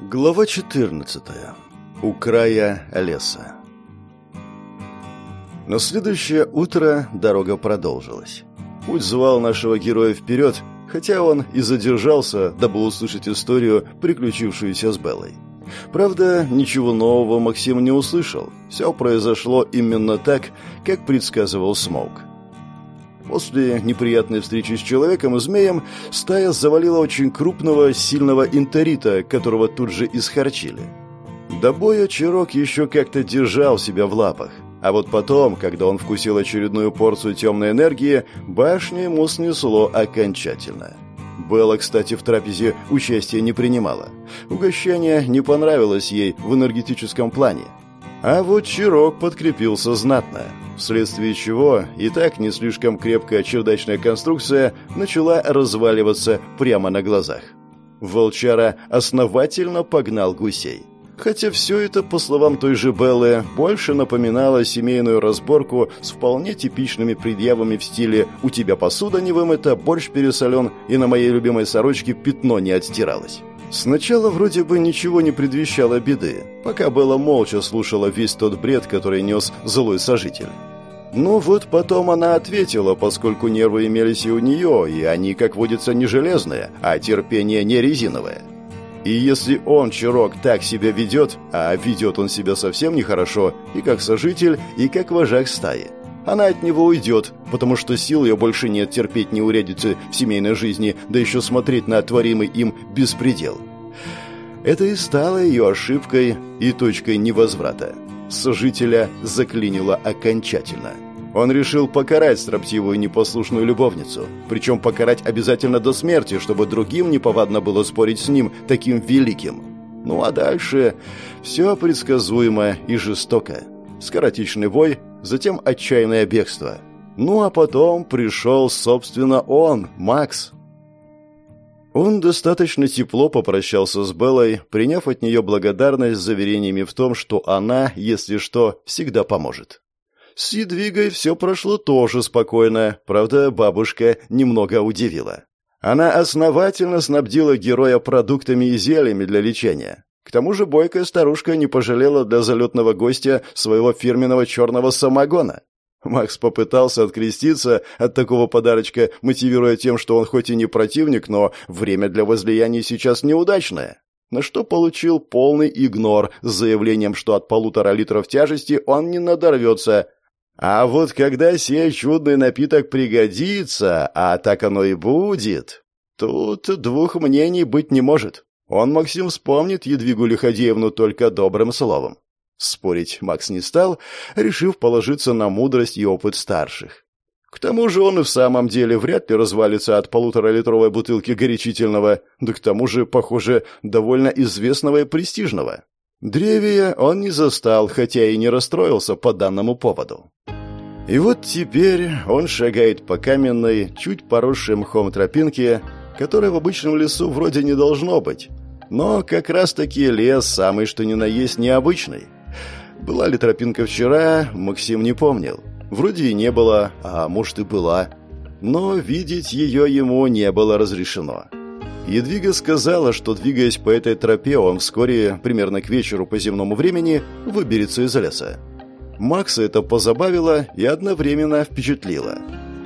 Глава 14. У края леса. На следующее утро дорога продолжилась. Путь звал нашего героя вперед, хотя он и задержался, дабы услышать историю, приключившуюся с Беллой. Правда, ничего нового Максим не услышал. Все произошло именно так, как предсказывал Смоук. После неприятной встречи с человеком и змеем стая завалила очень крупного, сильного интерита, которого тут же исхарчили. До боя Чирок еще как-то держал себя в лапах. А вот потом, когда он вкусил очередную порцию темной энергии, башню ему снесло окончательно. Белла, кстати, в трапезе участия не принимала. Угощение не понравилось ей в энергетическом плане. А вот Чирок подкрепился знатно вследствие чего и так не слишком крепкая чердачная конструкция начала разваливаться прямо на глазах. Волчара основательно погнал гусей. Хотя все это, по словам той же Беллы, больше напоминало семейную разборку с вполне типичными предъявами в стиле «У тебя посуда не вымыта, борщ пересолен, и на моей любимой сорочке пятно не отстиралось». Сначала вроде бы ничего не предвещало беды, пока Белла молча слушала весь тот бред, который нес злой сожитель. Ну вот потом она ответила, поскольку нервы имелись и у нее, и они, как водится, не железные, а терпение не резиновое. И если он, Чирок, так себя ведет, а ведет он себя совсем нехорошо, и как сожитель, и как вожак стаи, она от него уйдет, потому что сил ее больше нет терпеть неурядицы в семейной жизни, да еще смотреть на творимый им беспредел. Это и стало ее ошибкой и точкой невозврата сожителя заклинило окончательно. Он решил покарать строптивую непослушную любовницу, причем покарать обязательно до смерти, чтобы другим неповадно было спорить с ним таким великим. Ну а дальше все предсказуемо и жестоко. Скоротечный бой, затем отчаянное бегство. Ну а потом пришел, собственно, он, Макс, он достаточно тепло попрощался с Беллой, приняв от нее благодарность с заверениями в том, что она, если что, всегда поможет. С Едвигой все прошло тоже спокойно, правда, бабушка немного удивила. Она основательно снабдила героя продуктами и зельями для лечения. К тому же бойкая старушка не пожалела для залетного гостя своего фирменного черного самогона. Макс попытался откреститься от такого подарочка, мотивируя тем, что он хоть и не противник, но время для возлияний сейчас неудачное. На что получил полный игнор с заявлением, что от полутора литров тяжести он не надорвется. А вот когда сей чудный напиток пригодится, а так оно и будет, тут двух мнений быть не может. Он, Максим, вспомнит Едвигу Лиходеевну только добрым словом. Спорить Макс не стал, решив положиться на мудрость и опыт старших. К тому же он и в самом деле вряд ли развалится от полуторалитровой бутылки горячительного, да к тому же, похоже, довольно известного и престижного. Древия он не застал, хотя и не расстроился по данному поводу. И вот теперь он шагает по каменной, чуть поросшей мхом тропинке, которой в обычном лесу вроде не должно быть. Но как раз-таки лес самый что ни на есть необычный. Была ли тропинка вчера, Максим не помнил. Вроде и не было, а может и была. Но видеть ее ему не было разрешено. Едвига сказала, что, двигаясь по этой тропе, он вскоре, примерно к вечеру по земному времени, выберется из леса. Макса это позабавило и одновременно впечатлило.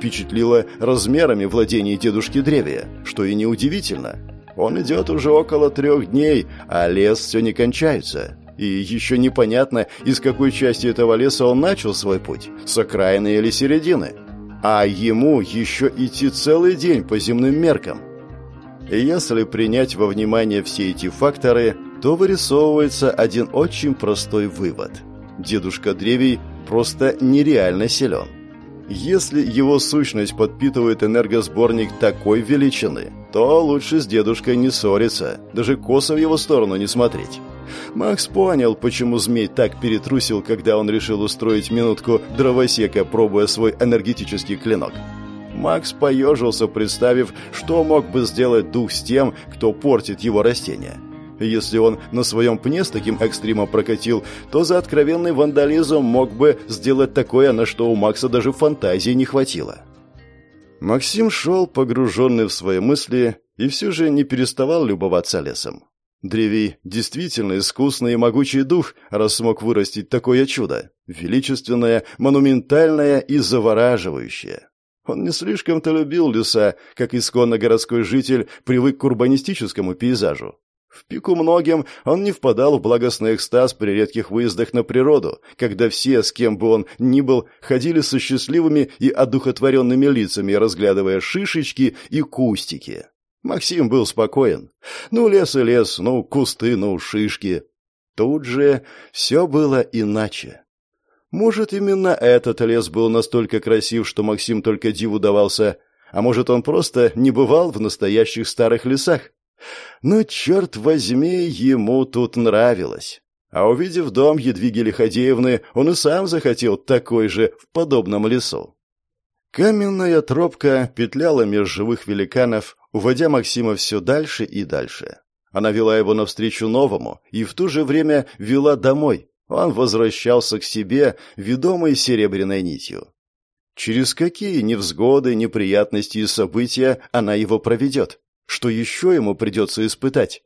Впечатлило размерами владений дедушки Древия, что и неудивительно. Он идет уже около трех дней, а лес все не кончается. И еще непонятно, из какой части этого леса он начал свой путь, с окраины или середины. А ему еще идти целый день по земным меркам. И если принять во внимание все эти факторы, то вырисовывается один очень простой вывод. Дедушка Древий просто нереально силен. Если его сущность подпитывает энергосборник такой величины, то лучше с дедушкой не ссориться, даже косо в его сторону не смотреть. Макс понял, почему змей так перетрусил, когда он решил устроить минутку дровосека, пробуя свой энергетический клинок. Макс поежился, представив, что мог бы сделать дух с тем, кто портит его растения. Если он на своем пне с таким экстримом прокатил, то за откровенный вандализм мог бы сделать такое, на что у Макса даже фантазии не хватило. Максим шел, погруженный в свои мысли, и все же не переставал любоваться лесом. Древий действительно искусный и могучий дух, раз смог вырастить такое чудо. Величественное, монументальное и завораживающее. Он не слишком-то любил леса, как исконно городской житель привык к урбанистическому пейзажу. В пику многим он не впадал в благостный экстаз при редких выездах на природу, когда все, с кем бы он ни был, ходили со счастливыми и одухотворенными лицами, разглядывая шишечки и кустики. Максим был спокоен. Ну, лес и лес, ну, кусты, ну, шишки. Тут же все было иначе. Может, именно этот лес был настолько красив, что Максим только диву давался, а может, он просто не бывал в настоящих старых лесах. Но, черт возьми, ему тут нравилось. А увидев дом Едвиги Лиходеевны, он и сам захотел такой же в подобном лесу. Каменная тропка петляла меж живых великанов, уводя Максима все дальше и дальше. Она вела его навстречу новому и в то же время вела домой. Он возвращался к себе, ведомый серебряной нитью. Через какие невзгоды, неприятности и события она его проведет? Что еще ему придется испытать?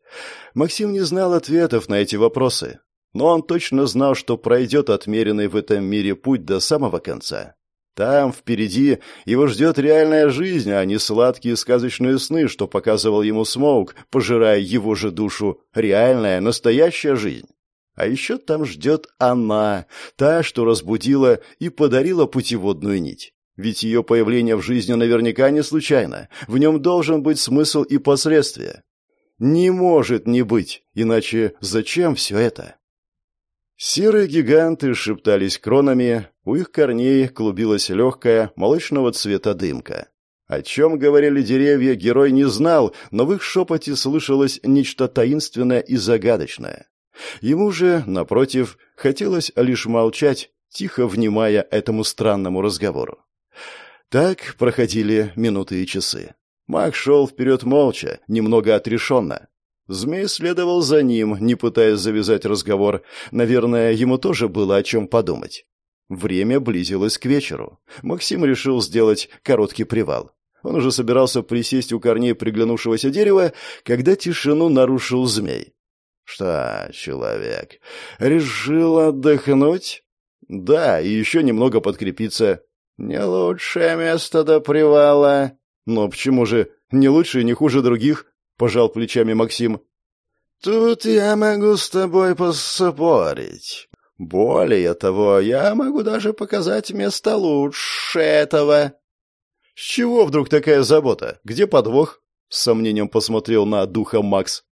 Максим не знал ответов на эти вопросы, но он точно знал, что пройдет отмеренный в этом мире путь до самого конца. Там, впереди, его ждет реальная жизнь, а не сладкие сказочные сны, что показывал ему Смоук, пожирая его же душу. Реальная, настоящая жизнь. А еще там ждет она, та, что разбудила и подарила путеводную нить. Ведь ее появление в жизни наверняка не случайно. В нем должен быть смысл и последствия. Не может не быть, иначе зачем все это? Серые гиганты шептались кронами, у их корней клубилась легкая, молочного цвета дымка. О чем говорили деревья, герой не знал, но в их шепоте слышалось нечто таинственное и загадочное. Ему же, напротив, хотелось лишь молчать, тихо внимая этому странному разговору. Так проходили минуты и часы. Маг шел вперед молча, немного отрешенно. Змей следовал за ним, не пытаясь завязать разговор. Наверное, ему тоже было о чем подумать. Время близилось к вечеру. Максим решил сделать короткий привал. Он уже собирался присесть у корней приглянувшегося дерева, когда тишину нарушил змей. «Что, человек, решил отдохнуть?» «Да, и еще немного подкрепиться». «Не лучшее место до привала». «Но почему же? Не лучше и не хуже других?» — пожал плечами Максим. «Тут я могу с тобой поспорить. Более того, я могу даже показать место лучше этого». «С чего вдруг такая забота? Где подвох?» — с сомнением посмотрел на духа Макс.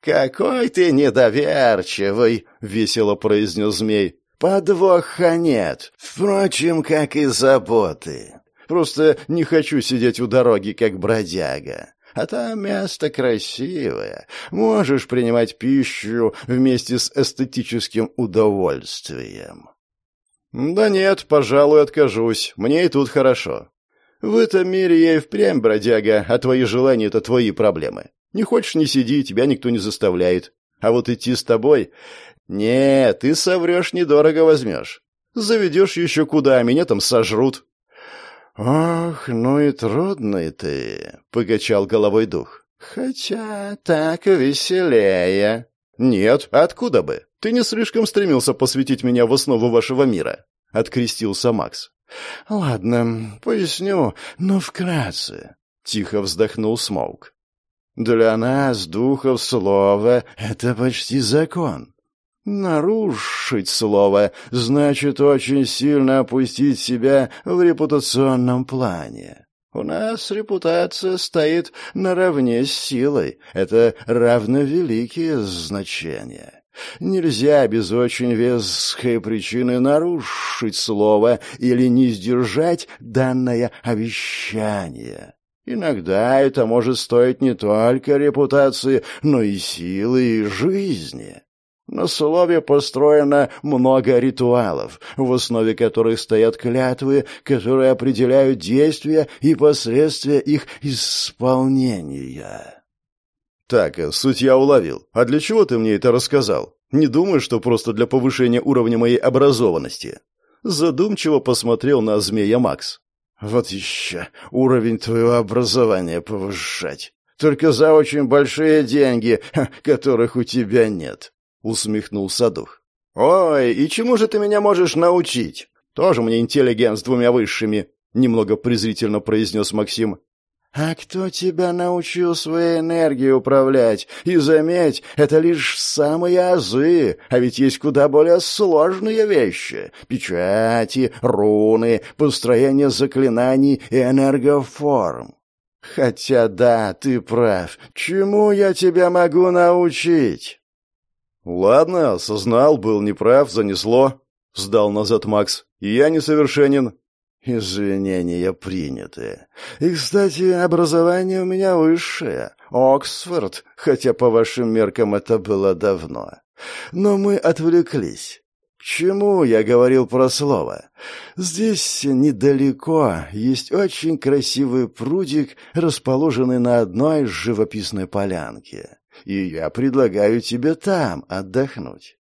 «Какой ты недоверчивый!» — весело произнес змей. «Подвоха нет. Впрочем, как и заботы. Просто не хочу сидеть у дороги, как бродяга. А там место красивое. Можешь принимать пищу вместе с эстетическим удовольствием. Да нет, пожалуй, откажусь. Мне и тут хорошо. В этом мире я и впрямь бродяга, а твои желания — это твои проблемы. Не хочешь — не сиди, тебя никто не заставляет. А вот идти с тобой... Нет, ты соврешь, недорого возьмешь. Заведешь еще куда, меня там сожрут. «Ох, ну и трудный ты», — покачал головой дух. «Хотя так веселее». «Нет, откуда бы? Ты не слишком стремился посвятить меня в основу вашего мира», — открестился Макс. «Ладно, поясню, но вкратце», — тихо вздохнул Смоук. «Для нас, духов слова, это почти закон. Нарушить слово значит очень сильно опустить себя в репутационном плане. У нас репутация стоит наравне с силой. Это равновеликие значения. Нельзя без очень веской причины нарушить слово или не сдержать данное обещание. Иногда это может стоить не только репутации, но и силы и жизни. На слове построено много ритуалов, в основе которых стоят клятвы, которые определяют действия и последствия их исполнения. Так, суть я уловил. А для чего ты мне это рассказал? Не думаю, что просто для повышения уровня моей образованности. Задумчиво посмотрел на змея Макс. Вот еще уровень твоего образования повышать. Только за очень большие деньги, которых у тебя нет», — усмехнулся дух. «Ой, и чему же ты меня можешь научить? Тоже мне интеллигент с двумя высшими», — немного презрительно произнес Максим. «А кто тебя научил своей энергией управлять? И заметь, это лишь самые азы, а ведь есть куда более сложные вещи. Печати, руны, построение заклинаний и энергоформ. Хотя да, ты прав. Чему я тебя могу научить?» «Ладно, осознал, был неправ, занесло», — сдал назад Макс. «Я несовершенен. «Извинения приняты. И, кстати, образование у меня высшее. Оксфорд, хотя по вашим меркам это было давно. Но мы отвлеклись. К чему я говорил про слово? Здесь недалеко есть очень красивый прудик, расположенный на одной живописной полянке. И я предлагаю тебе там отдохнуть.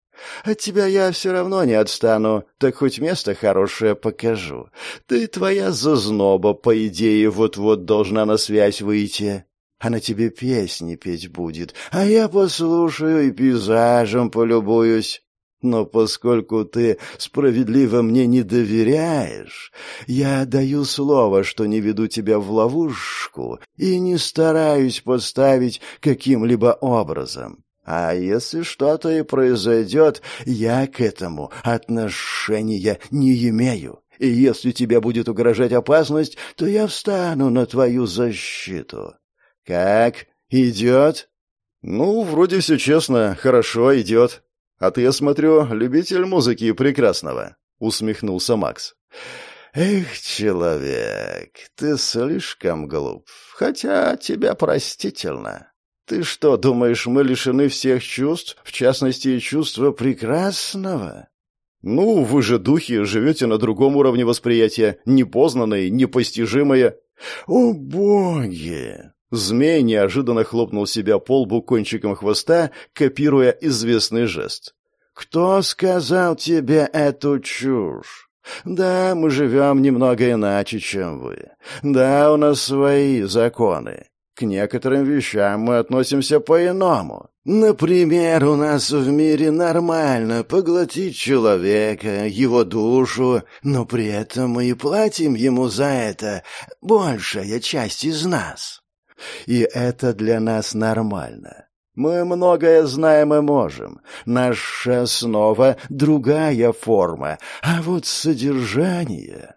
От тебя я все равно не отстану, так хоть место хорошее покажу. Ты твоя зазноба, по идее, вот-вот должна на связь выйти. Она тебе песни петь будет, а я послушаю и пейзажем полюбуюсь. Но поскольку ты справедливо мне не доверяешь, я даю слово, что не веду тебя в ловушку и не стараюсь подставить каким-либо образом. А если что-то и произойдет, я к этому отношения не имею. И если тебе будет угрожать опасность, то я встану на твою защиту. Как? Идет? Ну, вроде все честно, хорошо, идет. А ты, я смотрю, любитель музыки прекрасного, усмехнулся Макс. Эх, человек, ты слишком глуп, хотя тебя простительно. Ты что, думаешь, мы лишены всех чувств, в частности, чувства прекрасного? Ну, вы же духи, живете на другом уровне восприятия, непознанное, непостижимое. О, боги! Змей неожиданно хлопнул себя по лбу кончиком хвоста, копируя известный жест. «Кто сказал тебе эту чушь? Да, мы живем немного иначе, чем вы. Да, у нас свои законы. К некоторым вещам мы относимся по-иному. Например, у нас в мире нормально поглотить человека, его душу, но при этом мы и платим ему за это большая часть из нас. И это для нас нормально. Мы многое знаем и можем. Наша основа — другая форма, а вот содержание...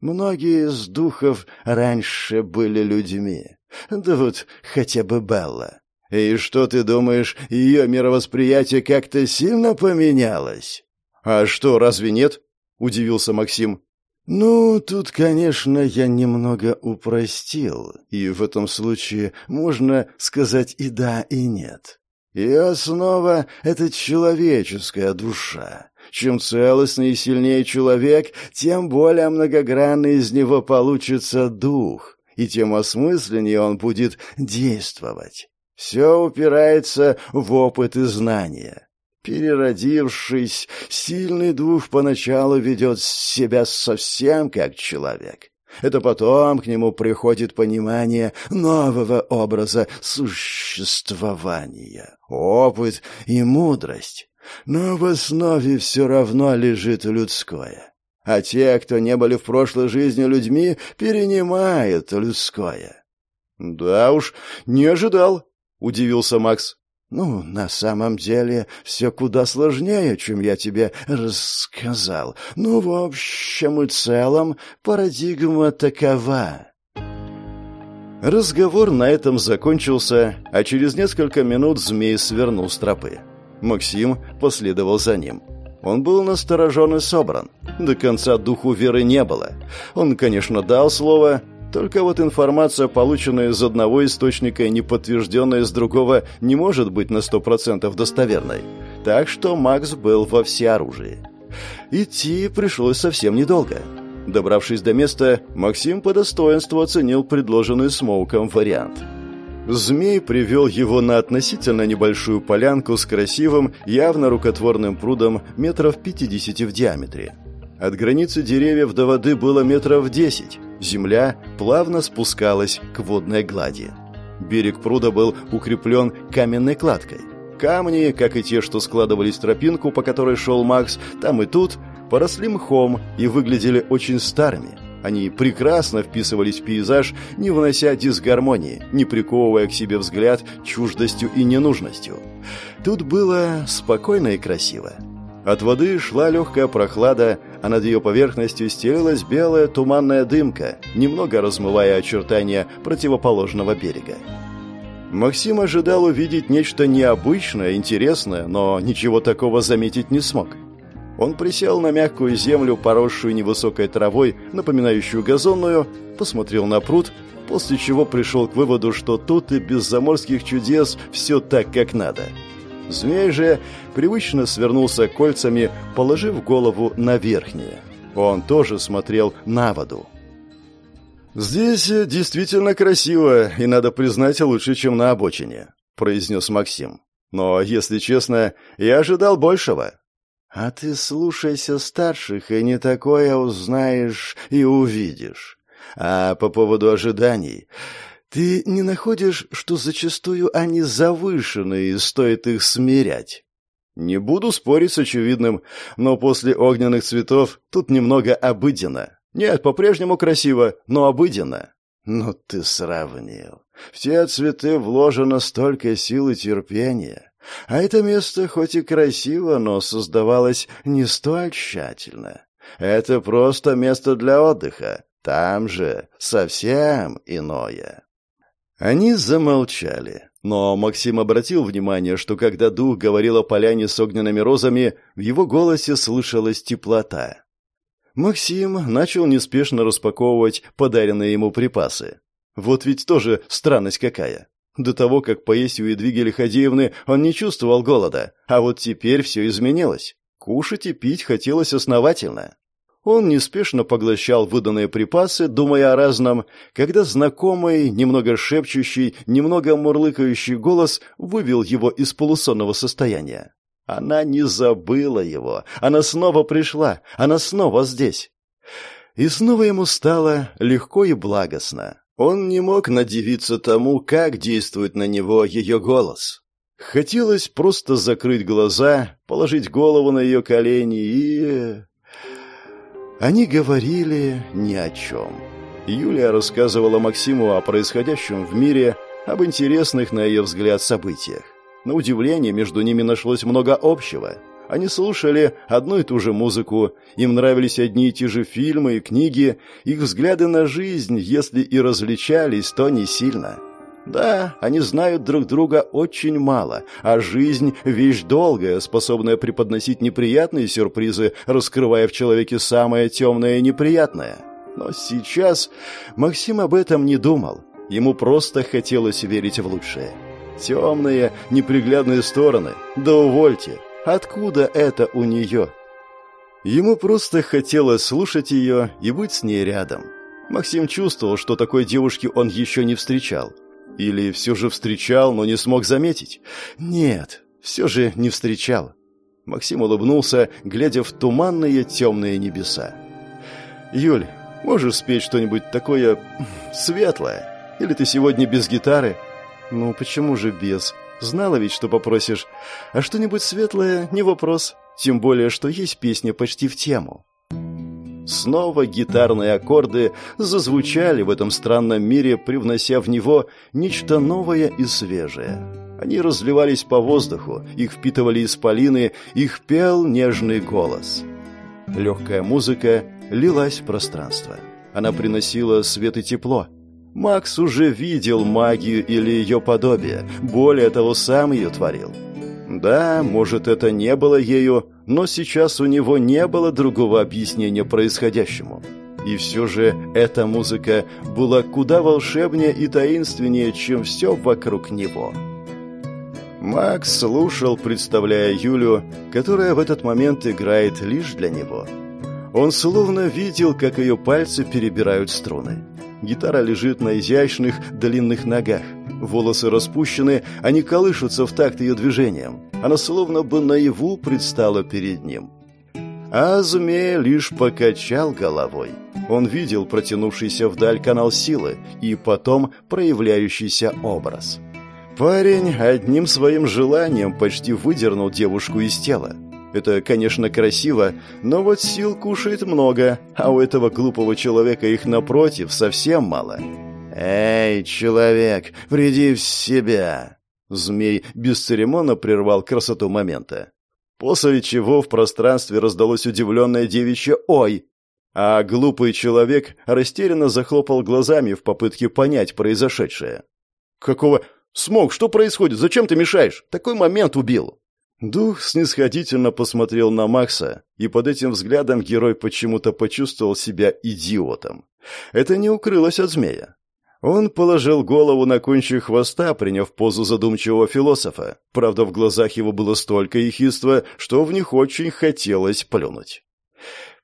Многие из духов раньше были людьми. Да вот хотя бы Белла. И что ты думаешь, ее мировосприятие как-то сильно поменялось? А что, разве нет? Удивился Максим. Ну, тут, конечно, я немного упростил, и в этом случае можно сказать и да, и нет. И основа — это человеческая душа. Чем целостнее и сильнее человек, тем более многогранный из него получится дух и тем осмысленнее он будет действовать. Все упирается в опыт и знания. Переродившись, сильный дух поначалу ведет себя совсем как человек. Это потом к нему приходит понимание нового образа существования, опыт и мудрость. Но в основе все равно лежит людское а те, кто не были в прошлой жизни людьми, перенимают людское. «Да уж, не ожидал», — удивился Макс. «Ну, на самом деле, все куда сложнее, чем я тебе рассказал. Ну, в общем и целом, парадигма такова». Разговор на этом закончился, а через несколько минут змей свернул с тропы. Максим последовал за ним. Он был насторожен и собран. До конца духу веры не было. Он, конечно, дал слово, только вот информация, полученная из одного источника и не подтвержденная из другого, не может быть на сто процентов достоверной. Так что Макс был во всеоружии. Идти пришлось совсем недолго. Добравшись до места, Максим по достоинству оценил предложенный Смоуком вариант – Змей привел его на относительно небольшую полянку с красивым, явно рукотворным прудом метров 50 в диаметре. От границы деревьев до воды было метров 10. Земля плавно спускалась к водной глади. Берег пруда был укреплен каменной кладкой. Камни, как и те, что складывались в тропинку, по которой шел Макс, там и тут, поросли мхом и выглядели очень старыми. Они прекрасно вписывались в пейзаж, не внося дисгармонии, не приковывая к себе взгляд чуждостью и ненужностью. Тут было спокойно и красиво. От воды шла легкая прохлада, а над ее поверхностью стелилась белая туманная дымка, немного размывая очертания противоположного берега. Максим ожидал увидеть нечто необычное, интересное, но ничего такого заметить не смог. Он присел на мягкую землю, поросшую невысокой травой, напоминающую газонную, посмотрел на пруд, после чего пришел к выводу, что тут и без заморских чудес все так, как надо. Змей же привычно свернулся кольцами, положив голову на верхнее. Он тоже смотрел на воду. «Здесь действительно красиво, и, надо признать, лучше, чем на обочине», — произнес Максим. «Но, если честно, я ожидал большего». «А ты слушайся старших, и не такое узнаешь и увидишь. А по поводу ожиданий, ты не находишь, что зачастую они завышены, и стоит их смирять?» «Не буду спорить с очевидным, но после огненных цветов тут немного обыденно». Нет, по-прежнему красиво, но обыденно. Ну ты сравнил. В те цветы вложено столько сил и терпения. А это место хоть и красиво, но создавалось не столь тщательно. Это просто место для отдыха. Там же совсем иное. Они замолчали. Но Максим обратил внимание, что когда дух говорил о поляне с огненными розами, в его голосе слышалась теплота. Максим начал неспешно распаковывать подаренные ему припасы. Вот ведь тоже странность какая. До того, как поесть у Едвиги Ходеевны, он не чувствовал голода, а вот теперь все изменилось. Кушать и пить хотелось основательно. Он неспешно поглощал выданные припасы, думая о разном, когда знакомый, немного шепчущий, немного мурлыкающий голос вывел его из полусонного состояния. Она не забыла его. Она снова пришла. Она снова здесь. И снова ему стало легко и благостно. Он не мог надевиться тому, как действует на него ее голос. Хотелось просто закрыть глаза, положить голову на ее колени и... Они говорили ни о чем. Юлия рассказывала Максиму о происходящем в мире, об интересных, на ее взгляд, событиях. На удивление, между ними нашлось много общего. Они слушали одну и ту же музыку, им нравились одни и те же фильмы и книги, их взгляды на жизнь, если и различались, то не сильно. Да, они знают друг друга очень мало, а жизнь – вещь долгая, способная преподносить неприятные сюрпризы, раскрывая в человеке самое темное и неприятное. Но сейчас Максим об этом не думал. Ему просто хотелось верить в лучшее. Темные, неприглядные стороны. Да увольте. Откуда это у нее? Ему просто хотелось слушать ее и быть с ней рядом. Максим чувствовал, что такой девушки он еще не встречал. Или все же встречал, но не смог заметить? Нет, все же не встречал. Максим улыбнулся, глядя в туманные темные небеса. «Юль, можешь спеть что-нибудь такое светлое? Или ты сегодня без гитары?» «Ну, почему же без? Знала ведь, что попросишь. А что-нибудь светлое — не вопрос. Тем более, что есть песня почти в тему». Снова гитарные аккорды зазвучали в этом странном мире, привнося в него нечто новое и свежее. Они разливались по воздуху, их впитывали исполины, их пел нежный голос. Легкая музыка лилась в пространство. Она приносила свет и тепло. Макс уже видел магию или ее подобие, более того, сам ее творил. Да, может, это не было ею, но сейчас у него не было другого объяснения происходящему. И все же эта музыка была куда волшебнее и таинственнее, чем все вокруг него. Макс слушал, представляя Юлю, которая в этот момент играет лишь для него. Он словно видел, как ее пальцы перебирают струны. Гитара лежит на изящных длинных ногах. Волосы распущены, они колышутся в такт ее движением. Она словно бы наяву предстала перед ним. А змея лишь покачал головой. Он видел протянувшийся вдаль канал силы и потом проявляющийся образ. Парень одним своим желанием почти выдернул девушку из тела. Это, конечно, красиво, но вот сил кушает много, а у этого глупого человека их напротив совсем мало. «Эй, человек, приди в себя!» Змей бесцеремонно прервал красоту момента. После чего в пространстве раздалось удивленное девичье «Ой!», а глупый человек растерянно захлопал глазами в попытке понять произошедшее. «Какого... Смог, что происходит? Зачем ты мешаешь? Такой момент убил!» Дух снисходительно посмотрел на Макса, и под этим взглядом герой почему-то почувствовал себя идиотом. Это не укрылось от змея. Он положил голову на кончик хвоста, приняв позу задумчивого философа. Правда, в глазах его было столько ехидства, что в них очень хотелось плюнуть.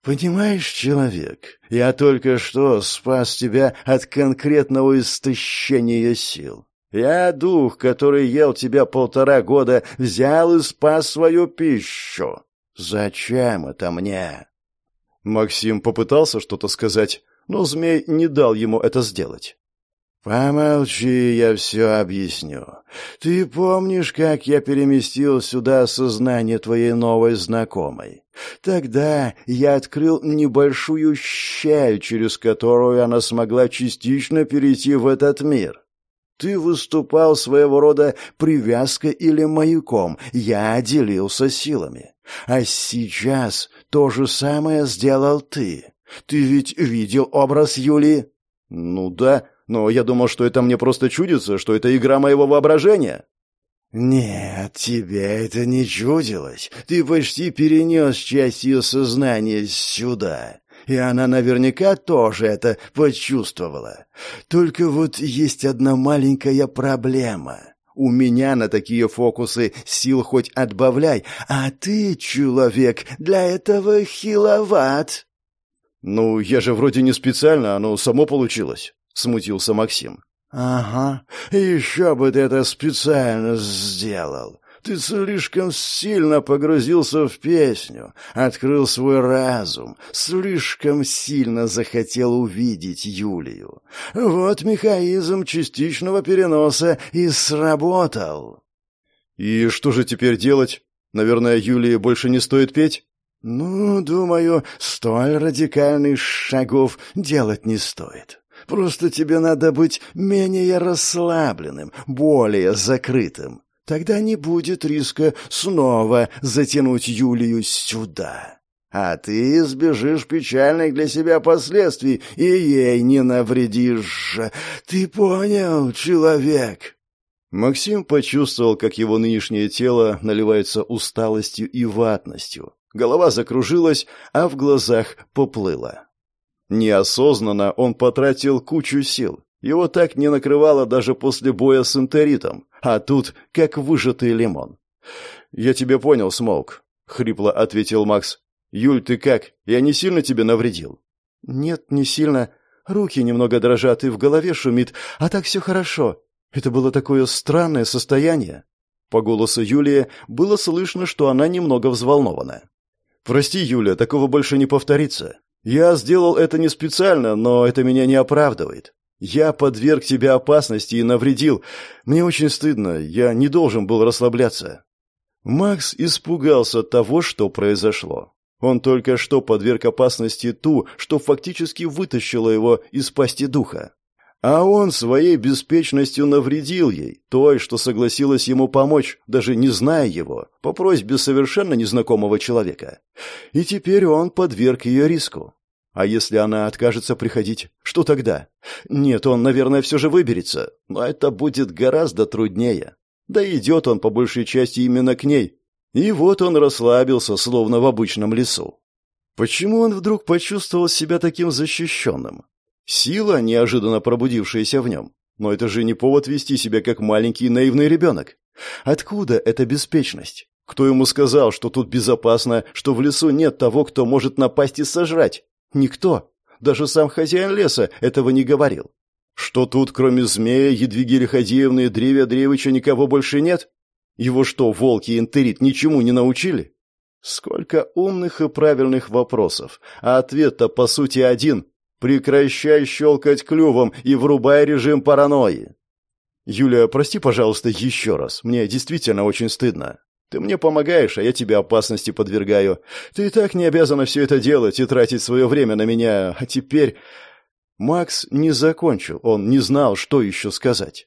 «Понимаешь, человек, я только что спас тебя от конкретного истощения сил. Я дух, который ел тебя полтора года, взял и спас свою пищу. Зачем это мне?» Максим попытался что-то сказать, но змей не дал ему это сделать. «Помолчи, я все объясню. Ты помнишь, как я переместил сюда сознание твоей новой знакомой? Тогда я открыл небольшую щель, через которую она смогла частично перейти в этот мир. Ты выступал своего рода привязкой или маяком, я делился силами. А сейчас то же самое сделал ты. Ты ведь видел образ Юли? Ну да, но я думал, что это мне просто чудится, что это игра моего воображения. «Нет, тебе это не чудилось. Ты почти перенес часть ее сознания сюда и она наверняка тоже это почувствовала. Только вот есть одна маленькая проблема. У меня на такие фокусы сил хоть отбавляй, а ты, человек, для этого хиловат. Ну, я же вроде не специально, оно само получилось, смутился Максим. Ага, еще бы ты это специально сделал. Ты слишком сильно погрузился в песню, открыл свой разум, слишком сильно захотел увидеть Юлию. Вот механизм частичного переноса и сработал. И что же теперь делать? Наверное, Юлии больше не стоит петь? Ну, думаю, столь радикальных шагов делать не стоит. Просто тебе надо быть менее расслабленным, более закрытым. Тогда не будет риска снова затянуть Юлию сюда. А ты избежишь печальных для себя последствий и ей не навредишь. Ты понял, человек?» Максим почувствовал, как его нынешнее тело наливается усталостью и ватностью. Голова закружилась, а в глазах поплыла. Неосознанно он потратил кучу сил. Его так не накрывало даже после боя с интеритом, а тут как выжатый лимон. «Я тебя понял, Смоук», — хрипло ответил Макс. «Юль, ты как? Я не сильно тебе навредил?» «Нет, не сильно. Руки немного дрожат и в голове шумит, а так все хорошо. Это было такое странное состояние». По голосу Юлии было слышно, что она немного взволнована. «Прости, Юля, такого больше не повторится. Я сделал это не специально, но это меня не оправдывает. Я подверг тебя опасности и навредил. Мне очень стыдно. Я не должен был расслабляться. Макс испугался того, что произошло. Он только что подверг опасности ту, что фактически вытащило его из пасти духа. А он своей беспечностью навредил ей, той, что согласилась ему помочь, даже не зная его, по просьбе совершенно незнакомого человека. И теперь он подверг ее риску. А если она откажется приходить, что тогда? Нет, он, наверное, все же выберется, но это будет гораздо труднее. Да идет он по большей части именно к ней. И вот он расслабился, словно в обычном лесу. Почему он вдруг почувствовал себя таким защищенным? Сила, неожиданно пробудившаяся в нем. Но это же не повод вести себя как маленький наивный ребенок. Откуда эта беспечность? Кто ему сказал, что тут безопасно, что в лесу нет того, кто может напасть и сожрать? Никто, даже сам хозяин леса, этого не говорил. Что тут, кроме змея, Едвиги Ходеевны и Древия Древича, никого больше нет? Его что, волки и интерит ничему не научили? Сколько умных и правильных вопросов, а ответ-то по сути один. Прекращай щелкать клювом и врубай режим паранойи. Юля, прости, пожалуйста, еще раз. Мне действительно очень стыдно. Ты мне помогаешь, а я тебя опасности подвергаю. Ты и так не обязана все это делать и тратить свое время на меня. А теперь... Макс не закончил, он не знал, что еще сказать.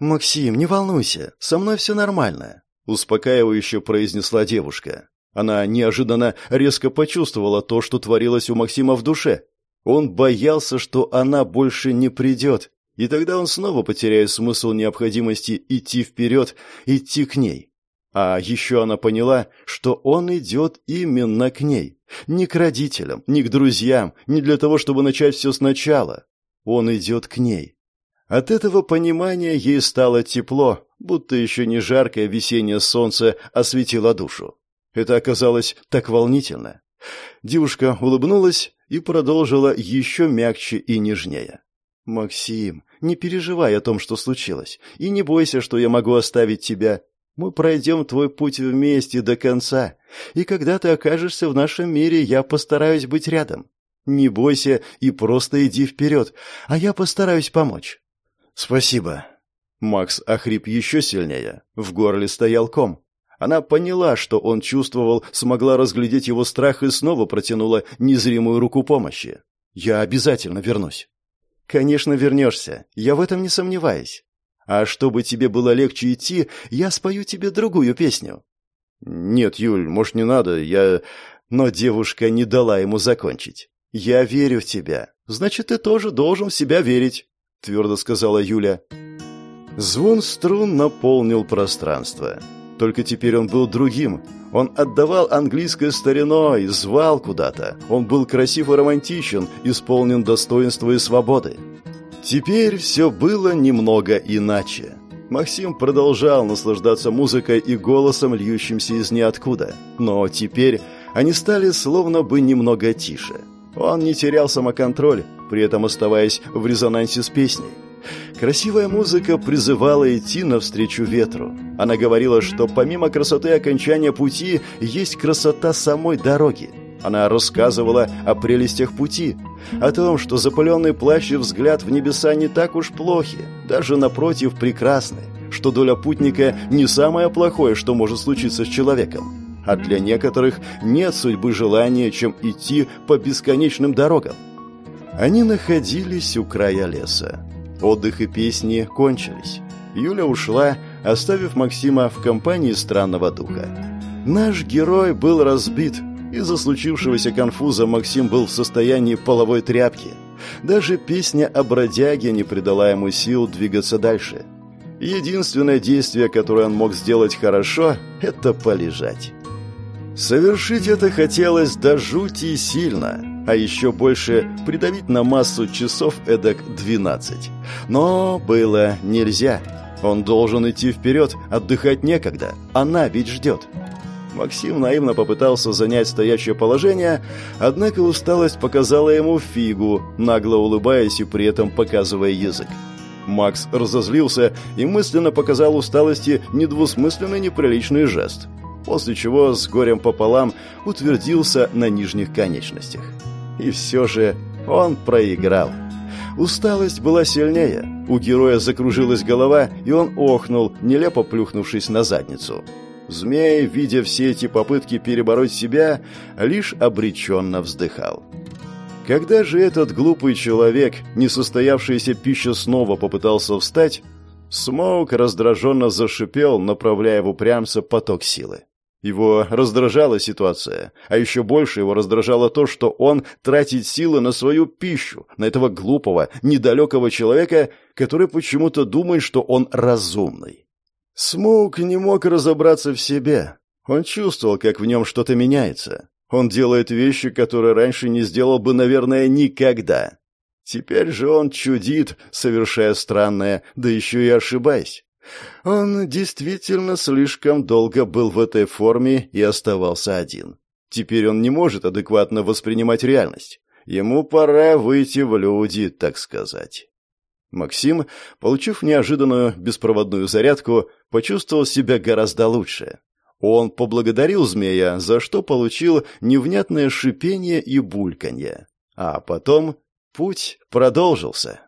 «Максим, не волнуйся, со мной все нормально», — успокаивающе произнесла девушка. Она неожиданно резко почувствовала то, что творилось у Максима в душе. Он боялся, что она больше не придет, и тогда он снова потеряет смысл необходимости идти вперед, идти к ней. А еще она поняла, что он идет именно к ней. Не к родителям, не к друзьям, не для того, чтобы начать все сначала. Он идет к ней. От этого понимания ей стало тепло, будто еще не жаркое весеннее солнце осветило душу. Это оказалось так волнительно. Девушка улыбнулась и продолжила еще мягче и нежнее. «Максим, не переживай о том, что случилось, и не бойся, что я могу оставить тебя. Мы пройдем твой путь вместе до конца, и когда ты окажешься в нашем мире, я постараюсь быть рядом. Не бойся и просто иди вперед, а я постараюсь помочь». «Спасибо». Макс охрип еще сильнее. В горле стоял ком. Она поняла, что он чувствовал, смогла разглядеть его страх и снова протянула незримую руку помощи. «Я обязательно вернусь». «Конечно, вернешься. Я в этом не сомневаюсь. А чтобы тебе было легче идти, я спою тебе другую песню». «Нет, Юль, может, не надо, я...» Но девушка не дала ему закончить. «Я верю в тебя. Значит, ты тоже должен в себя верить», — твердо сказала Юля. Звон струн наполнил пространство. Только теперь он был другим. Он отдавал английской стариной, звал куда-то. Он был красив и романтичен, исполнен достоинства и свободы. Теперь все было немного иначе. Максим продолжал наслаждаться музыкой и голосом, льющимся из ниоткуда. Но теперь они стали словно бы немного тише. Он не терял самоконтроль, при этом оставаясь в резонансе с песней. Красивая музыка призывала идти навстречу ветру. Она говорила, что помимо красоты окончания пути есть красота самой дороги. Она рассказывала о прелестях пути, о том, что запыленный плащ и взгляд в небеса не так уж плохи, даже напротив прекрасны, что доля путника не самое плохое, что может случиться с человеком. А для некоторых нет судьбы желания, чем идти по бесконечным дорогам. Они находились у края леса. Отдых и песни кончились. Юля ушла, оставив Максима в компании странного духа. Наш герой был разбит. Из-за случившегося конфуза Максим был в состоянии половой тряпки. Даже песня о бродяге не придала ему сил двигаться дальше. Единственное действие, которое он мог сделать хорошо, это полежать. Совершить это хотелось до жути сильно, а еще больше придавить на массу часов эдак 12. Но было нельзя. Он должен идти вперед, отдыхать некогда. Она ведь ждет. Максим наивно попытался занять стоящее положение, однако усталость показала ему фигу, нагло улыбаясь и при этом показывая язык. Макс разозлился и мысленно показал усталости недвусмысленный неприличный жест – после чего с горем пополам утвердился на нижних конечностях. И все же он проиграл. Усталость была сильнее. У героя закружилась голова, и он охнул, нелепо плюхнувшись на задницу. Змей, видя все эти попытки перебороть себя, лишь обреченно вздыхал. Когда же этот глупый человек, несостоявшаяся пища снова попытался встать, Смоук раздраженно зашипел, направляя в упрямца поток силы. Его раздражала ситуация, а еще больше его раздражало то, что он тратит силы на свою пищу, на этого глупого, недалекого человека, который почему-то думает, что он разумный. Смоук не мог разобраться в себе. Он чувствовал, как в нем что-то меняется. Он делает вещи, которые раньше не сделал бы, наверное, никогда. Теперь же он чудит, совершая странное, да еще и ошибаясь. Он действительно слишком долго был в этой форме и оставался один. Теперь он не может адекватно воспринимать реальность. Ему пора выйти в люди, так сказать. Максим, получив неожиданную беспроводную зарядку, почувствовал себя гораздо лучше. Он поблагодарил змея, за что получил невнятное шипение и бульканье. А потом Путь продолжился.